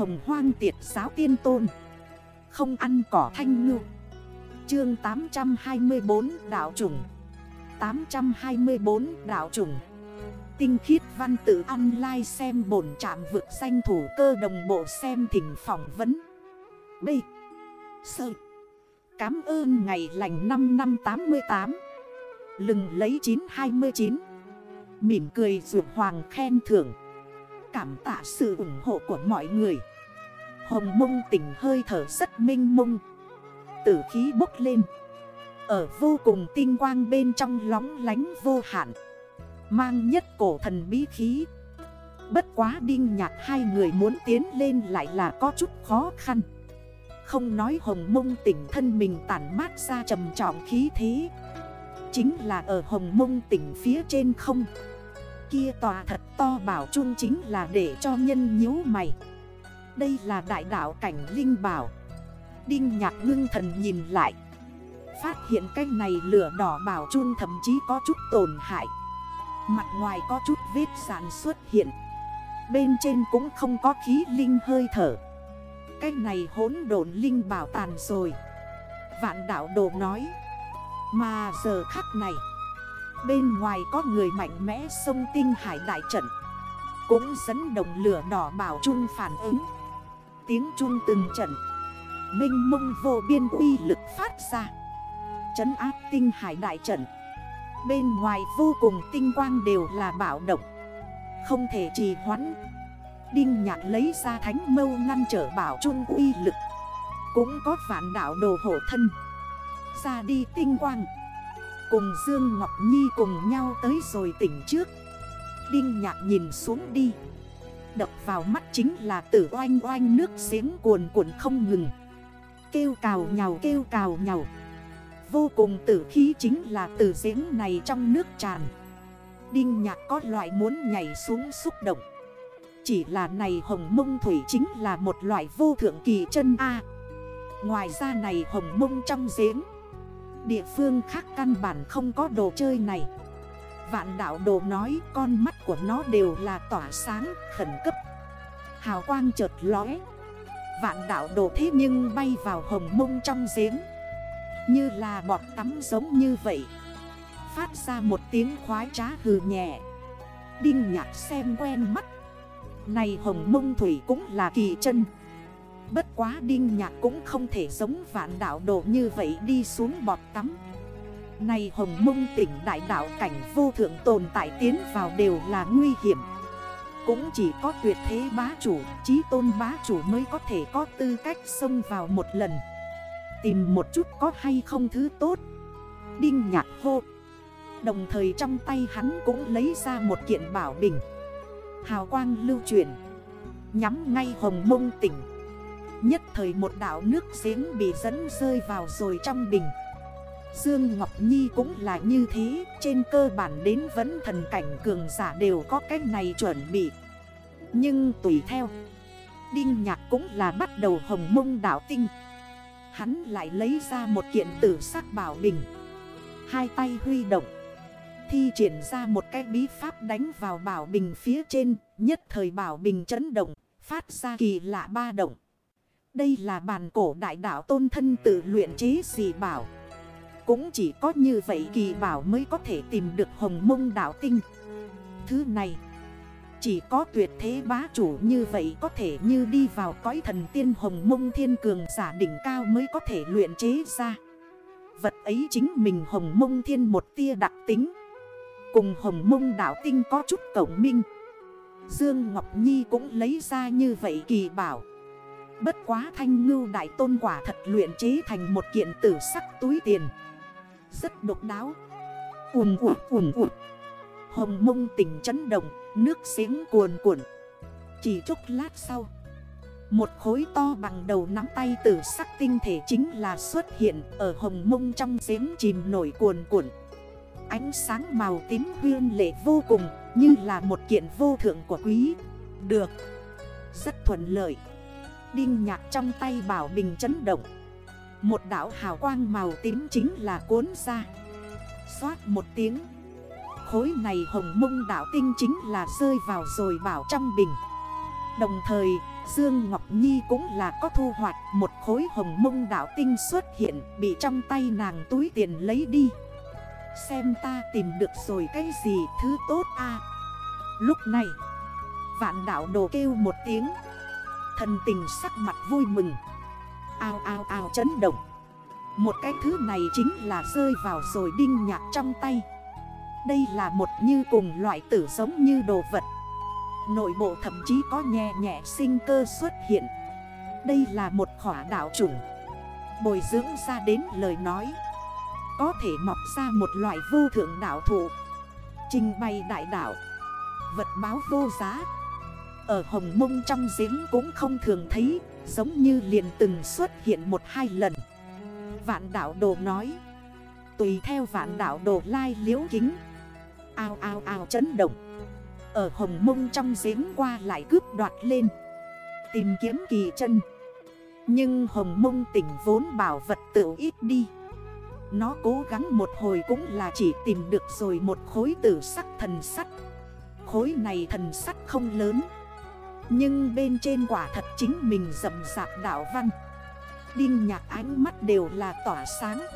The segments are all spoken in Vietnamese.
hồng hoang tiệt giáo tiên tôn. Không ăn cỏ thanh ngư. Chương 824 đạo trùng 824 đạo trùng Tinh khiết văn tự online xem bổn trạm vực danh thủ cơ đồng bộ xem thỉnh phỏng vấn. B. Sơ Cám ơn ngày lành 5 năm 88 Lừng lấy 929 Mỉm cười rượu hoàng khen thưởng. Cảm tạ sự ủng hộ của mọi người. Hồng mông tỉnh hơi thở rất minh mông. Tử khí bốc lên. Ở vô cùng tinh quang bên trong lóng lánh vô hạn. Mang nhất cổ thần bí khí. Bất quá đinh nhạt hai người muốn tiến lên lại là có chút khó khăn. Không nói hồng mông tỉnh thân mình tản mát ra trầm trọng khí thế. Chính là ở hồng mông tỉnh phía trên không. Kia tòa thật to bảo chung chính là để cho nhân nhíu mày. Đây là đại đạo cảnh linh bảo. Đinh nhạc ngưng thần nhìn lại. Phát hiện cái này lửa đỏ bảo chun thậm chí có chút tổn hại. Mặt ngoài có chút vết sản xuất hiện. Bên trên cũng không có khí linh hơi thở. Cái này hỗn độn linh bảo tàn rồi. Vạn đạo đồ nói. Mà giờ khắc này, Bên ngoài có người mạnh mẽ sông tinh hải đại trận. Cũng dẫn đồng lửa đỏ bảo chung phản ứng. Tiếng chuông từng trận. Minh mông vô biên uy lực phát ra. Chấn áp tinh hải đại trận. Bên ngoài vô cùng tinh quang đều là bảo động. Không thể trì hoãn. Đinh nhạc lấy ra thánh mâu ngăn trở bảo trung uy lực. Cũng có vạn đảo đồ hộ thân. Ra đi tinh quang. Cùng Dương Ngọc Nhi cùng nhau tới rồi tỉnh trước. Đinh nhạc nhìn xuống đi. Đập vào mắt chính là tử oanh oanh nước giếng cuồn cuộn không ngừng. Kêu cào nhào, kêu cào nhào. Vô cùng tử khí chính là từ giếng này trong nước tràn. Đinh nhạc có loại muốn nhảy xuống xúc động. Chỉ là này hồng mông thủy chính là một loại vô thượng kỳ chân A. Ngoài ra này hồng mông trong giếng, Địa phương khác căn bản không có đồ chơi này. Vạn đạo đồ nói, con mắt của nó đều là tỏa sáng, khẩn cấp. Hào quang chợt lóe. Vạn đạo đồ thế nhưng bay vào hồng mông trong giếng. Như là bọt tắm giống như vậy. Phát ra một tiếng khoái trá hừ nhẹ. Đinh nhạc xem quen mắt. Này hồng mông thủy cũng là kỳ chân. Bất quá đinh nhạc cũng không thể giống vạn đảo đồ như vậy đi xuống bọt tắm. Này hồng mông tỉnh đại đảo cảnh vô thượng tồn tại tiến vào đều là nguy hiểm. Cũng chỉ có tuyệt thế bá chủ, trí tôn bá chủ mới có thể có tư cách xông vào một lần. Tìm một chút có hay không thứ tốt. Đinh nhạc hô. Đồng thời trong tay hắn cũng lấy ra một kiện bảo bình. Hào quang lưu chuyển Nhắm ngay hồng mông tỉnh. Nhất thời một đảo nước giếng bị dẫn rơi vào rồi trong bình. Dương Ngọc Nhi cũng là như thế, Trên cơ bản đến vẫn thần cảnh cường giả đều có cách này chuẩn bị. Nhưng tùy theo, Đinh Nhạc cũng là bắt đầu hồng mông đảo tinh. Hắn lại lấy ra một kiện tử sắc bảo bình. Hai tay huy động, Thi triển ra một cái bí pháp đánh vào bảo bình phía trên, Nhất thời bảo bình chấn động, Phát ra kỳ lạ ba động. Đây là bàn cổ đại đạo tôn thân tự luyện chế dị bảo. Cũng chỉ có như vậy kỳ bảo mới có thể tìm được hồng mông đạo tinh. Thứ này, Chỉ có tuyệt thế bá chủ như vậy có thể như đi vào cõi thần tiên hồng mông thiên cường giả đỉnh cao mới có thể luyện chế ra. Vật ấy chính mình hồng mông thiên một tia đặc tính. Cùng hồng mông đạo tinh có chút cổng minh. Dương Ngọc Nhi cũng lấy ra như vậy kỳ bảo. Bất quá thanh ngưu đại tôn quả thật luyện chế thành một kiện tử sắc túi tiền. Rất độc đáo. Ùm ụt ùm ụt Hồng mông tỉnh chấn động, Nước xếng cuồn cuộn. Chỉ chút lát sau, Một khối to bằng đầu nắm tay tử sắc tinh thể chính là xuất hiện Ở hồng mông trong xếng chìm nổi cuồn cuộn. Ánh sáng màu tím huyên lệ vô cùng, Như là một kiện vô thượng của quý. Được. Rất thuận lợi. Đinh nhạc trong tay bảo bình chấn động. Một đảo hào quang màu tím chính là cuốn ra. Xoát một tiếng. Khối này hồng mông đảo tinh chính là rơi vào rồi bảo trong bình. Đồng thời, Dương Ngọc Nhi cũng là có thu hoạch Một khối hồng mông đảo tinh xuất hiện Bị trong tay nàng túi tiền lấy đi. Xem ta tìm được rồi cái gì thứ tốt a. Lúc này, Vạn đảo đồ kêu một tiếng. Thần tình sắc mặt vui mừng. Ao ao ao chấn động. Một cái thứ này chính là rơi vào rồi đinh nhạc trong tay. Đây là một như cùng loại tử giống như đồ vật. Nội bộ thậm chí có nhẹ nhẹ sinh cơ xuất hiện. Đây là một khỏa đảo chủng. Bồi dưỡng ra đến lời nói. Có thể mọc ra một loại vô thượng đảo thụ. Trình bày đại đảo Vật báo vô giá. Ở hồng mông trong giếng cũng không thường thấy. Giống như liền từng xuất hiện một hai lần. Vạn đảo đồ nói. Tùy theo vạn đảo đồ lai liễu kính. Ao ao ao chấn động. Ở hồng mông trong giếng qua lại cướp đoạt lên. Tìm kiếm kỳ chân. Nhưng hồng mông tỉnh vốn bảo vật tự ít đi. Nó cố gắng một hồi cũng là chỉ tìm được rồi một khối tử sắc thần sắt. Khối này thần sắt không lớn. Nhưng bên trên quả thật chính mình rầm rạp đảo văn. Đinh nhạc ánh mắt đều là tỏa sáng.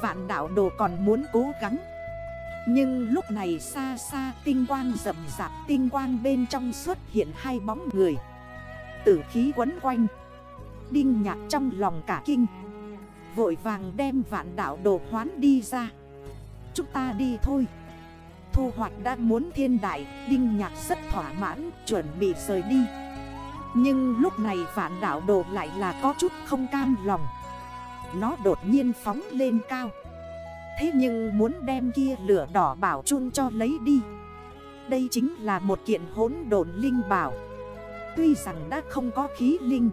Vạn đảo đồ còn muốn cố gắng. Nhưng lúc này xa xa tinh quang rầm rạp, Tinh quang bên trong xuất hiện hai bóng người. Tử khí quấn quanh. Đinh nhạc trong lòng cả kinh. Vội vàng đem vạn đảo đồ hoán đi ra. Chúng ta đi thôi. Thu hoạch đã muốn thiên đại, Đinh nhạc rất thỏa mãn, Chuẩn bị rời đi. Nhưng lúc này vạn đảo đồ lại là có chút không cam lòng. Nó đột nhiên phóng lên cao. Thế nhưng muốn đem kia lửa đỏ bảo chun cho lấy đi. Đây chính là một kiện hốn đồn linh bảo. Tuy rằng đã không có khí linh,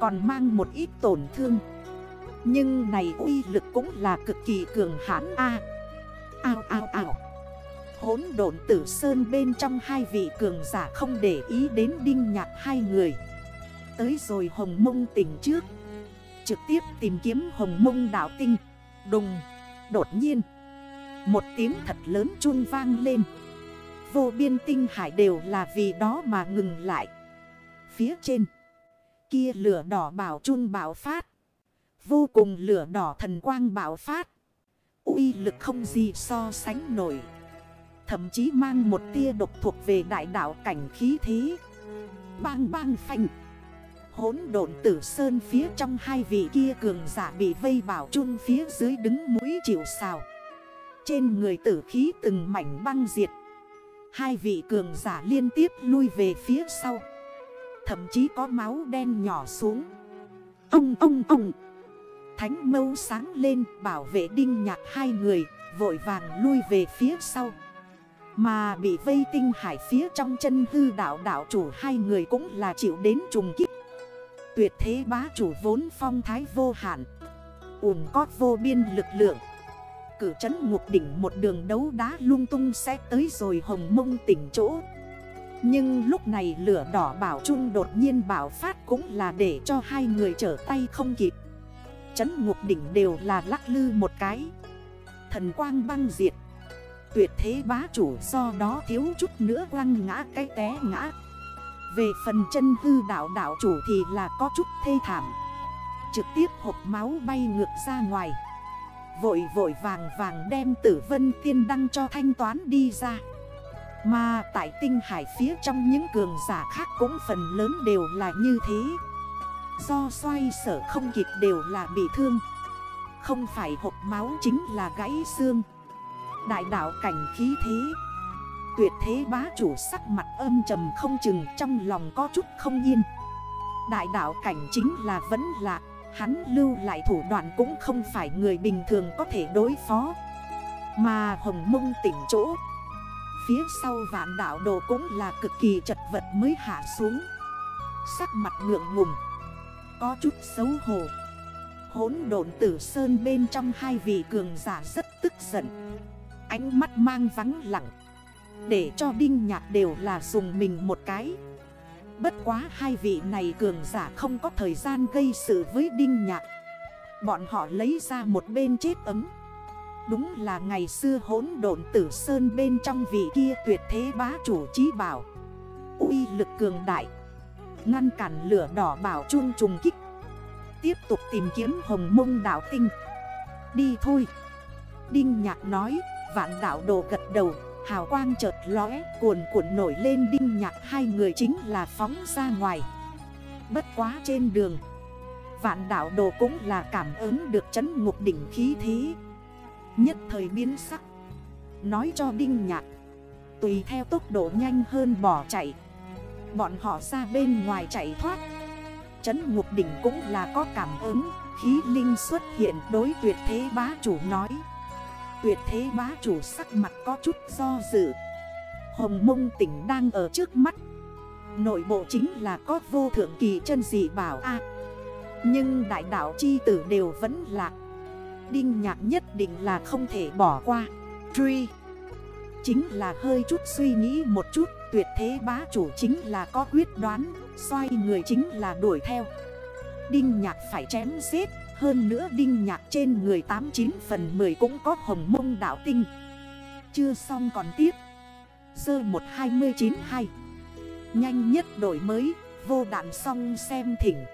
Còn mang một ít tổn thương. Nhưng này uy lực cũng là cực kỳ cường hãn A. Ao ao ao. Hốn độn tử sơn bên trong hai vị cường giả không để ý đến đinh nhạc hai người. Tới rồi hồng mông tỉnh trước. Trực tiếp tìm kiếm hồng mông đảo tinh. Đùng, Đột nhiên, Một tiếng thật lớn chun vang lên. Vô biên tinh hải đều là vì đó mà ngừng lại. Phía trên, Kia lửa đỏ bảo chun bảo phát. Vô cùng lửa đỏ thần quang bảo phát. Uy lực không gì so sánh nổi. Thậm chí mang một tia độc thuộc về đại đảo cảnh khí thí Bang bang phanh. Hốn độn tử sơn phía trong hai vị kia cường giả bị vây bảo chun phía dưới đứng mũi chịu xào Trên người tử khí từng mảnh băng diệt. Hai vị cường giả liên tiếp lui về phía sau. Thậm chí có máu đen nhỏ xuống. Ông ông ông. Thánh mâu sáng lên bảo vệ đinh nhạc hai người, Vội vàng lui về phía sau mà bị vây tinh hải phía trong chân hư đảo đảo chủ hai người cũng là chịu đến trùng kích. Tuyệt thế bá chủ vốn phong thái vô hạn uồn có vô biên lực lượng. Cử trấn ngục đỉnh một đường đấu đá lung tung sẽ tới rồi hồng mông tỉnh chỗ. Nhưng lúc này lửa đỏ bảo trung đột nhiên bảo phát cũng là để cho hai người trở tay không kịp. Trấn ngục đỉnh đều là lắc lư một cái. Thần quang băng diệt tuyệt thế bá chủ, do đó thiếu chút nữa quăng ngã cái té ngã. Về phần chân hư đảo đảo chủ thì là có chút thê thảm. Trực tiếp hộp máu bay ngược ra ngoài. Vội vội vàng vàng đem tử vân tiên đăng cho thanh toán đi ra. Mà tại tinh hải phía trong những cường giả khác cũng phần lớn đều là như thế. Do xoay sở không kịp đều là bị thương. Không phải hộp máu chính là gãy xương. Đại đạo cảnh khí thế. Tuyệt thế bá chủ sắc mặt âm trầm không chừng, trong lòng có chút không yên. Đại đạo cảnh chính là vẫn lạc Hắn lưu lại thủ đoạn cũng không phải người bình thường có thể đối phó. Mà hồng mông tỉnh chỗ, Phía sau vạn đạo đồ cũng là cực kỳ chật vật mới hạ xuống. Sắc mặt ngượng ngùng, Có chút xấu hổ. Hốn độn tử sơn bên trong hai vị cường giả rất tức giận. Ánh mắt mang vắng lặng. Để cho Đinh Nhạc đều là dùng mình một cái. Bất quá hai vị này cường giả không có thời gian gây sự với Đinh Nhạc. Bọn họ lấy ra một bên chết ấm. Đúng là ngày xưa hỗn độn tử sơn bên trong vị kia tuyệt thế bá chủ trí bảo. Uy lực cường đại. Ngăn cản lửa đỏ bảo chuông trùng kích. Tiếp tục tìm kiếm hồng mông đảo tinh. Đi thôi. Đinh nhạc nói. Vạn đảo đồ gật đầu, Hào quang chợt lóe, Cuồn cuộn nổi lên đinh nhạc, Hai người chính là phóng ra ngoài. Bất quá trên đường, Vạn đảo đồ cũng là cảm ứng được chấn ngục đỉnh khí thế. Nhất thời biến sắc, Nói cho đinh nhạc, Tùy theo tốc độ nhanh hơn bỏ chạy. Bọn họ ra bên ngoài chạy thoát. Chấn ngục đỉnh cũng là có cảm ứng, Khí linh xuất hiện, đối tuyệt thế bá chủ nói. Tuyệt thế bá chủ sắc mặt có chút do dự. Hồng mông tỉnh đang ở trước mắt. Nội bộ chính là có vô thượng kỳ chân dị bảo a. Nhưng đại đạo chi tử đều vẫn lạc. Đinh nhạc nhất định là không thể bỏ qua. Truy. Chính là hơi chút suy nghĩ một chút, Tuyệt thế bá chủ chính là có quyết đoán, Xoay người chính là đuổi theo. Đinh nhạc phải chém giết. Hơn nữa đinh nhạc trên người 89 phần 10 cũng có hồng mông đảo tinh. Chưa xong còn tiếp. Sơ 1292 Nhanh nhất đổi mới, Vô đạn xong xem thỉnh.